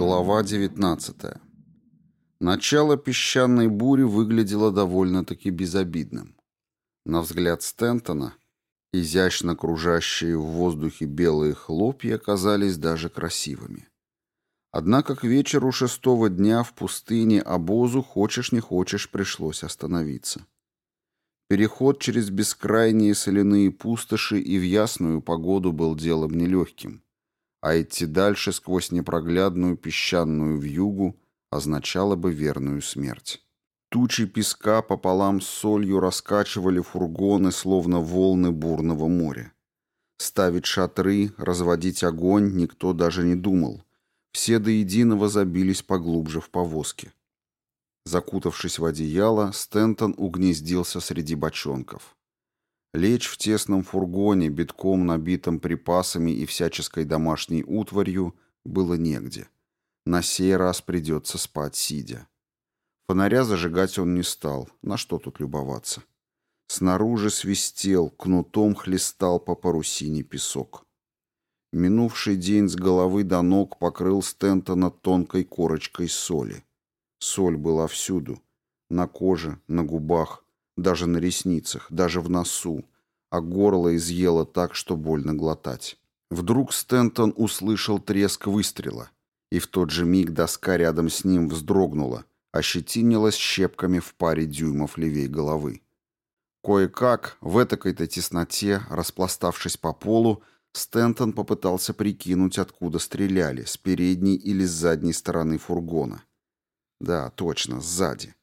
Глава 19. Начало песчаной бури выглядело довольно-таки безобидным. На взгляд Стентона, изящно кружащие в воздухе белые хлопья казались даже красивыми. Однако к вечеру шестого дня в пустыне обозу, хочешь не хочешь, пришлось остановиться. Переход через бескрайние соляные пустоши и в ясную погоду был делом нелегким а идти дальше сквозь непроглядную песчаную вьюгу означало бы верную смерть. Тучи песка пополам с солью раскачивали фургоны, словно волны бурного моря. Ставить шатры, разводить огонь никто даже не думал. Все до единого забились поглубже в повозки. Закутавшись в одеяло, Стентон угнездился среди бочонков. Лечь в тесном фургоне, битком набитом припасами и всяческой домашней утварью, было негде. На сей раз придется спать сидя. Фонаря зажигать он не стал, на что тут любоваться. Снаружи свистел, кнутом хлестал по парусине песок. Минувший день с головы до ног покрыл Стентона тонкой корочкой соли. Соль была всюду. На коже, на губах, даже на ресницах, даже в носу, а горло изъело так, что больно глотать. Вдруг Стентон услышал треск выстрела, и в тот же миг доска рядом с ним вздрогнула, ощетинилась щепками в паре дюймов левей головы. Кое-как, в этакой-то тесноте, распластавшись по полу, Стентон попытался прикинуть, откуда стреляли, с передней или с задней стороны фургона. Да, точно, сзади.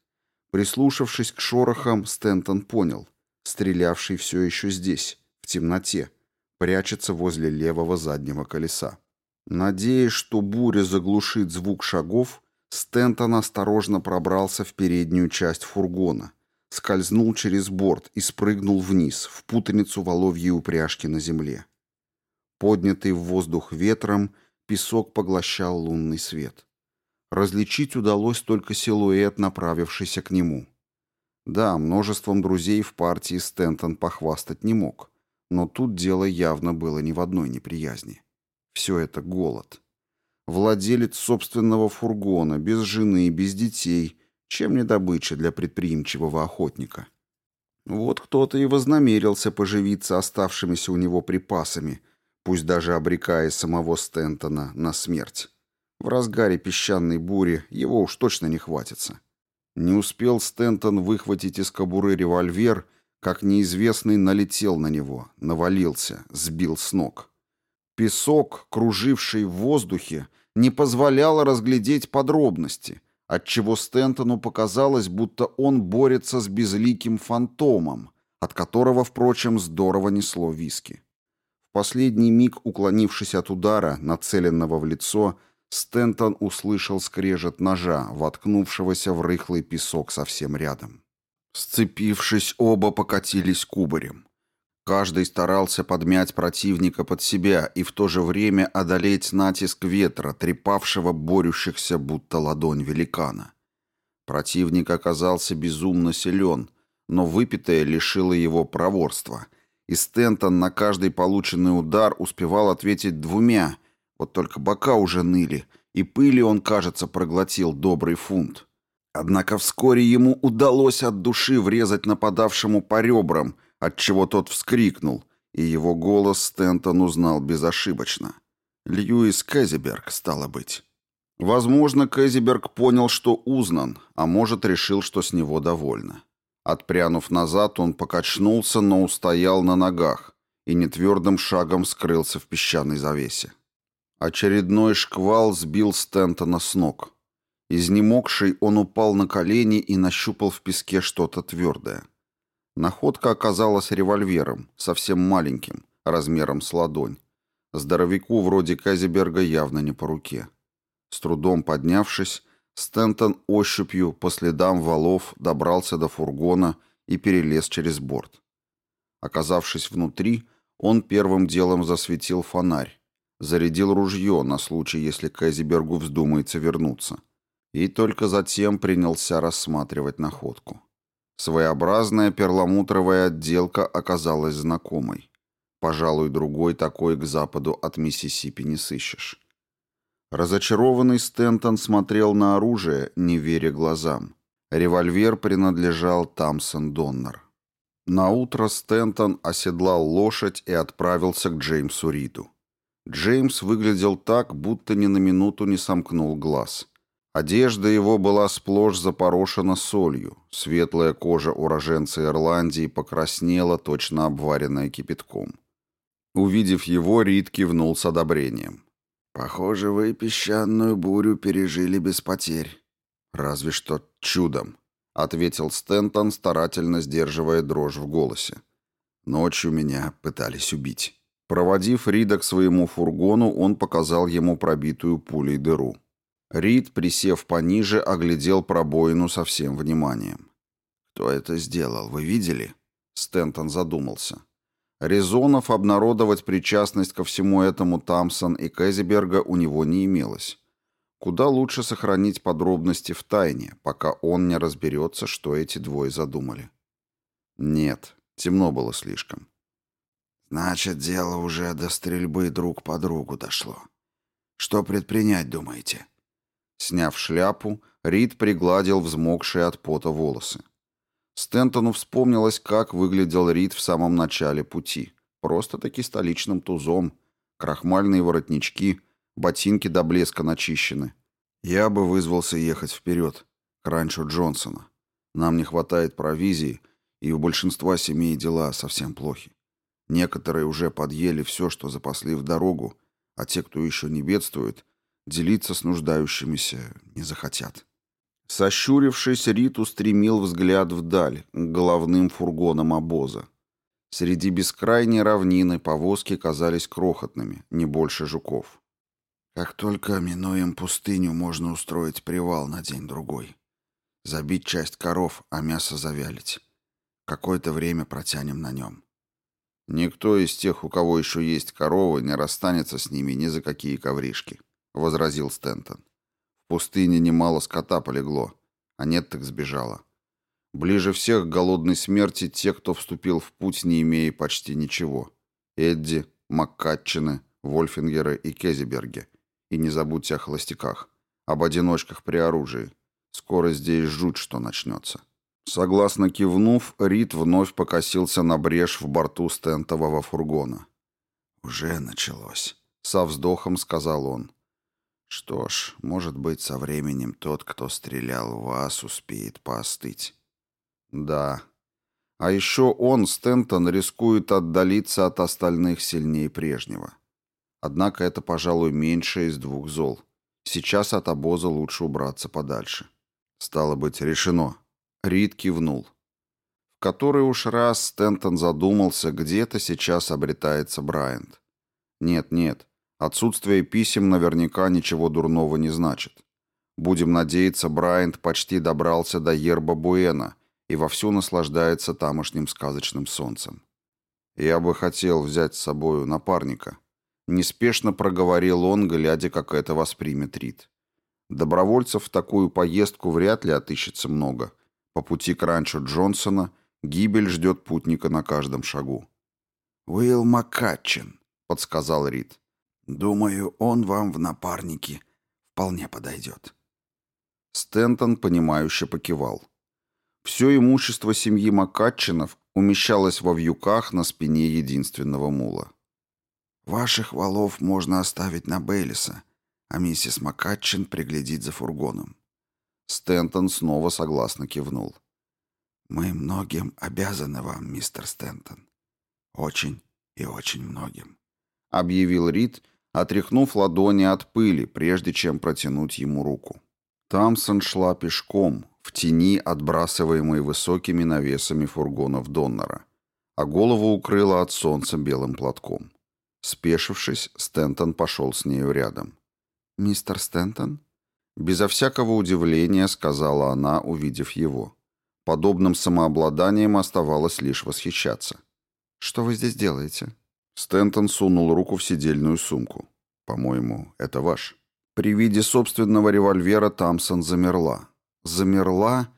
Прислушавшись к шорохам, Стентон понял. Стрелявший все еще здесь, в темноте, прячется возле левого заднего колеса. Надеясь, что буря заглушит звук шагов, Стентон осторожно пробрался в переднюю часть фургона, скользнул через борт и спрыгнул вниз, в путаницу воловьей упряжки на земле. Поднятый в воздух ветром, песок поглощал лунный свет. Различить удалось только силуэт, направившийся к нему. Да, множеством друзей в партии Стентон похвастать не мог, но тут дело явно было не в одной неприязни. Все это голод. Владелец собственного фургона, без жены, без детей, чем не добыча для предприимчивого охотника. Вот кто-то и вознамерился поживиться оставшимися у него припасами, пусть даже обрекая самого Стентона на смерть. В разгаре песчаной бури его уж точно не хватится. Не успел Стентон выхватить из кобуры револьвер, как неизвестный налетел на него, навалился, сбил с ног. Песок, круживший в воздухе, не позволял разглядеть подробности, отчего Стентону показалось, будто он борется с безликим фантомом, от которого, впрочем, здорово несло виски. В последний миг, уклонившись от удара, нацеленного в лицо, Стентон услышал скрежет ножа, воткнувшегося в рыхлый песок совсем рядом. Сцепившись, оба покатились кубарем. Каждый старался подмять противника под себя и в то же время одолеть натиск ветра, трепавшего борющихся, будто ладонь великана. Противник оказался безумно силен, но выпитое лишило его проворства, и Стентон на каждый полученный удар успевал ответить двумя — вот только бока уже ныли, и пыли он, кажется, проглотил добрый фунт. Однако вскоре ему удалось от души врезать нападавшему по ребрам, отчего тот вскрикнул, и его голос Стентон узнал безошибочно. Льюис Кэзиберг, стало быть. Возможно, Кэзиберг понял, что узнан, а может, решил, что с него довольно. Отпрянув назад, он покачнулся, но устоял на ногах и нетвердым шагом скрылся в песчаной завесе. Очередной шквал сбил Стентона с ног. Изнемогший он упал на колени и нащупал в песке что-то твердое. Находка оказалась револьвером, совсем маленьким, размером с ладонь. Здоровяку вроде Казиберга явно не по руке. С трудом поднявшись, Стентон ощупью по следам валов добрался до фургона и перелез через борт. Оказавшись внутри, он первым делом засветил фонарь, Зарядил ружье на случай, если Казибергу вздумается вернуться. И только затем принялся рассматривать находку. Своеобразная перламутровая отделка оказалась знакомой. Пожалуй, другой такой к западу от Миссисипи не сыщешь. Разочарованный Стентон смотрел на оружие, не веря глазам. Револьвер принадлежал Тамсон Доннер. Наутро Стентон оседлал лошадь и отправился к Джеймсу Риду. Джеймс выглядел так, будто ни на минуту не сомкнул глаз. Одежда его была сплошь запорошена солью, светлая кожа уроженца Ирландии покраснела, точно обваренная кипятком. Увидев его, Рид кивнул с одобрением. «Похоже, вы песчаную бурю пережили без потерь». «Разве что чудом», — ответил Стентон, старательно сдерживая дрожь в голосе. «Ночью меня пытались убить». Проводив Рида к своему фургону, он показал ему пробитую пулей дыру. Рид, присев пониже, оглядел пробоину со всем вниманием. «Кто это сделал, вы видели?» Стентон задумался. Резонов обнародовать причастность ко всему этому Тамсон и Кэзиберга у него не имелось. Куда лучше сохранить подробности в тайне, пока он не разберется, что эти двое задумали. Нет, темно было слишком. «Значит, дело уже до стрельбы друг по другу дошло. Что предпринять, думаете?» Сняв шляпу, Рид пригладил взмокшие от пота волосы. Стентону вспомнилось, как выглядел Рид в самом начале пути. Просто-таки столичным тузом. Крахмальные воротнички, ботинки до блеска начищены. Я бы вызвался ехать вперед, к ранчо Джонсона. Нам не хватает провизии, и у большинства семей дела совсем плохи. Некоторые уже подъели все, что запасли в дорогу, а те, кто еще не бедствует, делиться с нуждающимися не захотят. Сощурившись, Рит устремил взгляд вдаль, к головным фургонам обоза. Среди бескрайней равнины повозки казались крохотными, не больше жуков. Как только минуем пустыню, можно устроить привал на день-другой. Забить часть коров, а мясо завялить. Какое-то время протянем на нем. Никто из тех, у кого еще есть коровы, не расстанется с ними ни за какие ковришки возразил Стентон. В пустыне немало скота полегло, а нет так сбежало. Ближе всех к голодной смерти те, кто вступил в путь, не имея почти ничего. Эдди, Маккатчины, Вольфингеры и Кезиберги. И не забудьте о холостяках, об одиночках при оружии. Скоро здесь жуть, что начнется. Согласно кивнув, Рид вновь покосился на брешь в борту стентового фургона. «Уже началось», — со вздохом сказал он. Что ж, может быть, со временем тот, кто стрелял в вас, успеет поостыть. Да. А еще он, Стентон, рискует отдалиться от остальных сильнее прежнего. Однако это, пожалуй, меньше из двух зол. Сейчас от обоза лучше убраться подальше. Стало быть, решено. Рид кивнул. В который уж раз Стентон задумался, где-то сейчас обретается Брайант. Нет, нет, Отсутствие писем наверняка ничего дурного не значит. Будем надеяться, Брайант почти добрался до Ерба Буэна и вовсю наслаждается тамошним сказочным солнцем. «Я бы хотел взять с собою напарника», — неспешно проговорил он, глядя, как это воспримет Рид. Добровольцев в такую поездку вряд ли отыщется много. По пути к ранчо Джонсона гибель ждет путника на каждом шагу. «Уилл Маккатчин», — подсказал Рид. Думаю, он вам в напарнике вполне подойдет. Стентон, понимающе покивал. Все имущество семьи Макатчинов умещалось во вьюках на спине единственного мула. «Ваших валов можно оставить на Бейлиса, а миссис Макатчин приглядит за фургоном». Стентон снова согласно кивнул. «Мы многим обязаны вам, мистер Стентон. Очень и очень многим», — объявил Рид, — отряхнув ладони от пыли, прежде чем протянуть ему руку. Тамсон шла пешком, в тени, отбрасываемой высокими навесами фургонов Доннера, а голову укрыла от солнца белым платком. Спешившись, Стентон пошел с нею рядом. «Мистер Стентон?» Безо всякого удивления сказала она, увидев его. Подобным самообладанием оставалось лишь восхищаться. «Что вы здесь делаете?» Стентон сунул руку в сидельную сумку. «По-моему, это ваш». При виде собственного револьвера Тамсон замерла. Замерла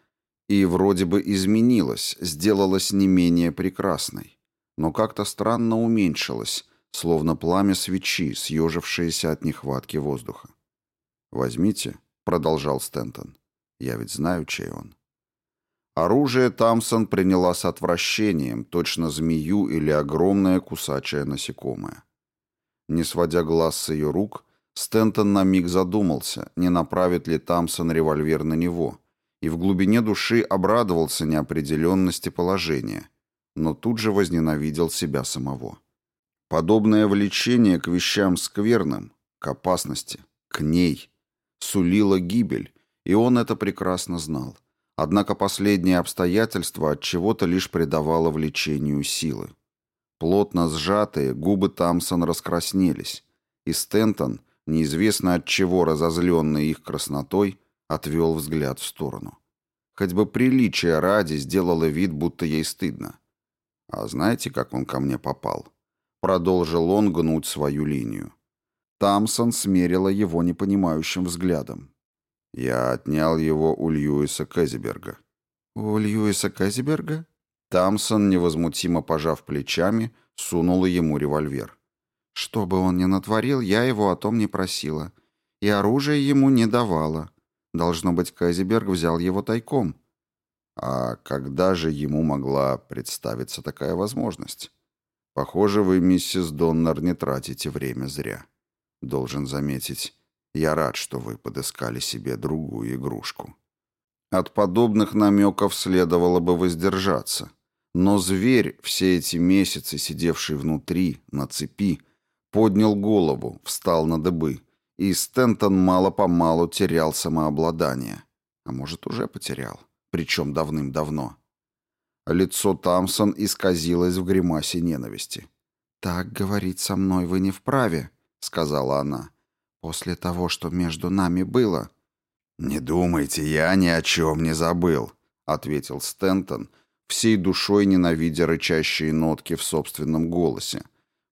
и вроде бы изменилась, сделалась не менее прекрасной. Но как-то странно уменьшилась, словно пламя свечи, съежившееся от нехватки воздуха. «Возьмите», — продолжал Стентон. «Я ведь знаю, чей он». Оружие Тамсон приняла с отвращением, точно змею или огромное кусачее насекомое. Не сводя глаз с ее рук, Стентон на миг задумался, не направит ли Тамсон револьвер на него, и в глубине души обрадовался неопределенности положения, но тут же возненавидел себя самого. Подобное влечение к вещам скверным, к опасности, к ней, сулило гибель, и он это прекрасно знал. Однако последнее обстоятельство от чего-то лишь придавало влечению силы. Плотно сжатые губы Тамсон раскраснелись, и Стентон, неизвестно от чего разозленный их краснотой, отвел взгляд в сторону. Хоть бы приличие ради сделало вид, будто ей стыдно. А знаете, как он ко мне попал? Продолжил он гнуть свою линию. Тамсон смерила его непонимающим взглядом. Я отнял его у Льюиса Казиберга. «У Льюиса Казиберга?» Тамсон, невозмутимо пожав плечами, сунула ему револьвер. «Что бы он ни натворил, я его о том не просила. И оружие ему не давала. Должно быть, Казиберг взял его тайком». А когда же ему могла представиться такая возможность? Похоже, вы, миссис Доннер, не тратите время зря. Должен заметить, я рад, что вы подыскали себе другую игрушку. От подобных намеков следовало бы воздержаться. Но зверь, все эти месяцы сидевший внутри, на цепи, поднял голову, встал на дыбы, и Стентон мало-помалу терял самообладание. А может, уже потерял, причем давным-давно. Лицо Тамсон исказилось в гримасе ненависти. «Так говорить со мной вы не вправе», — сказала она. «После того, что между нами было...» «Не думайте, я ни о чем не забыл», — ответил Стентон, всей душой ненавидя рычащие нотки в собственном голосе,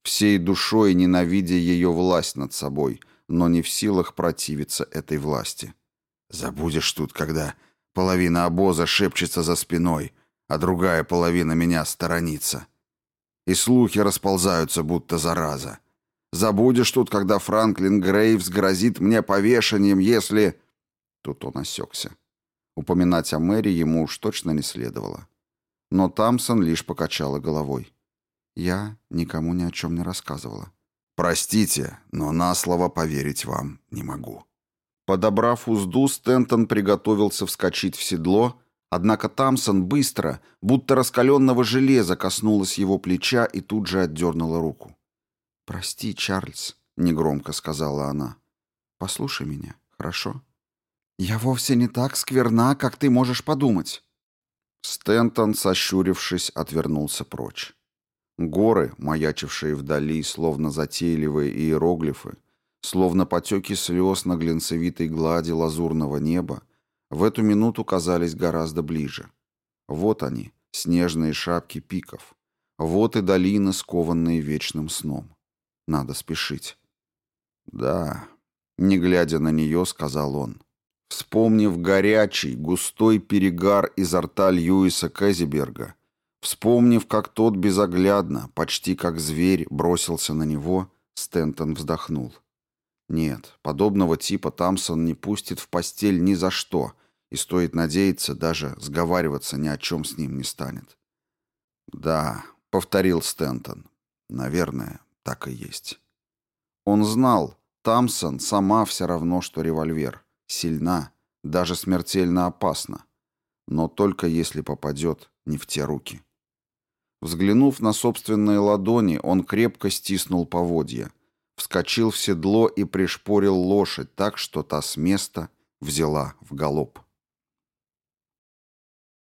всей душой ненавидя ее власть над собой, но не в силах противиться этой власти. «Забудешь тут, когда половина обоза шепчется за спиной, а другая половина меня сторонится. И слухи расползаются, будто зараза. Забудешь тут, когда Франклин Грейвс грозит мне повешением, если...» Тут он осекся. Упоминать о Мэри ему уж точно не следовало. Но Тамсон лишь покачала головой. Я никому ни о чем не рассказывала. «Простите, но на слово поверить вам не могу». Подобрав узду, Стентон приготовился вскочить в седло, однако Тамсон быстро, будто раскаленного железа, коснулась его плеча и тут же отдернула руку. «Прости, Чарльз», — негромко сказала она. «Послушай меня, хорошо? Я вовсе не так скверна, как ты можешь подумать». Стентон, сощурившись, отвернулся прочь. Горы, маячившие вдали, словно затейливые иероглифы, словно потеки слез на глинцевитой глади лазурного неба, в эту минуту казались гораздо ближе. Вот они, снежные шапки пиков. Вот и долины, скованные вечным сном. Надо спешить. «Да», — не глядя на нее, сказал он. Вспомнив горячий, густой перегар изо рта Льюиса Казиберга, вспомнив, как тот безоглядно, почти как зверь, бросился на него, Стентон вздохнул. Нет, подобного типа Тамсон не пустит в постель ни за что, и стоит надеяться, даже сговариваться ни о чем с ним не станет. «Да», — повторил Стентон, — «наверное, так и есть». Он знал, Тамсон сама все равно, что револьвер сильна, даже смертельно опасна, но только если попадет не в те руки. Взглянув на собственные ладони, он крепко стиснул поводья, вскочил в седло и пришпорил лошадь так, что та с места взяла в галоп.